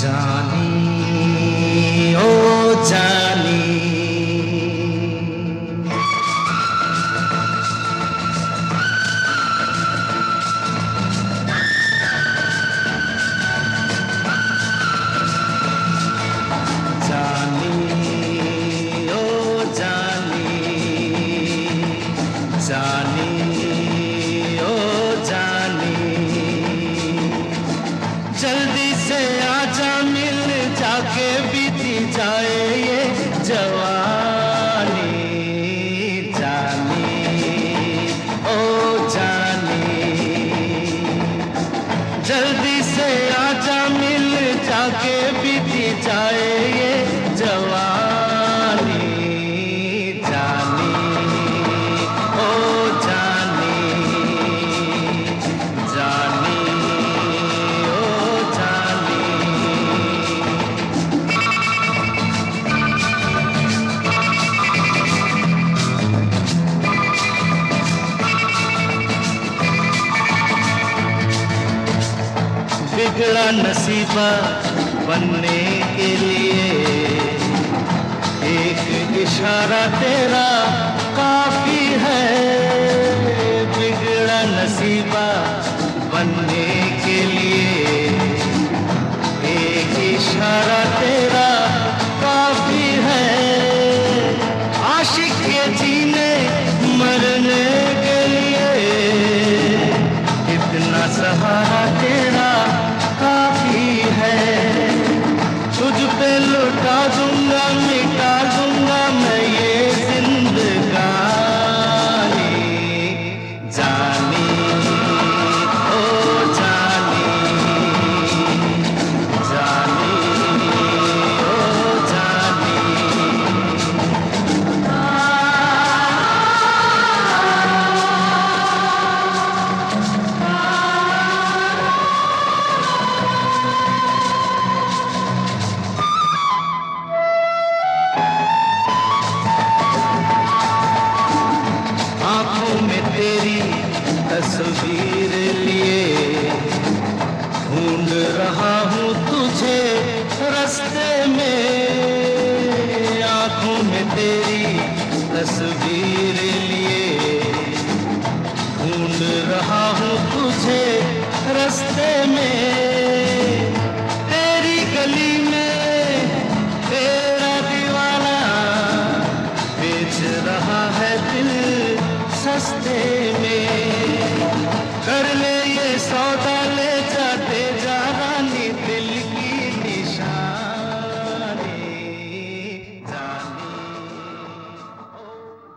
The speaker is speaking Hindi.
जानी ओ जानी जानी ओ जानी जानी जाए ये जवानी जानी। ओ जानी। जल्दी से आजा मिल जाके बीती जाए। बिगड़ा नसीबा बनने के लिए। एक इशारा तेरा काफ़ी है। बिगड़ा नसीबा बनने के लिए। एक इशारा तेरा तीर लिए ढूंढ रहा हूँ तुझे रास्ते में। आँखों में तेरी तस्वीर लिए ढूंढ रहा हूँ तुझे रास्ते में। तेरी गली में तेरा दीवाना बेच रहा है दिल सस्ते में।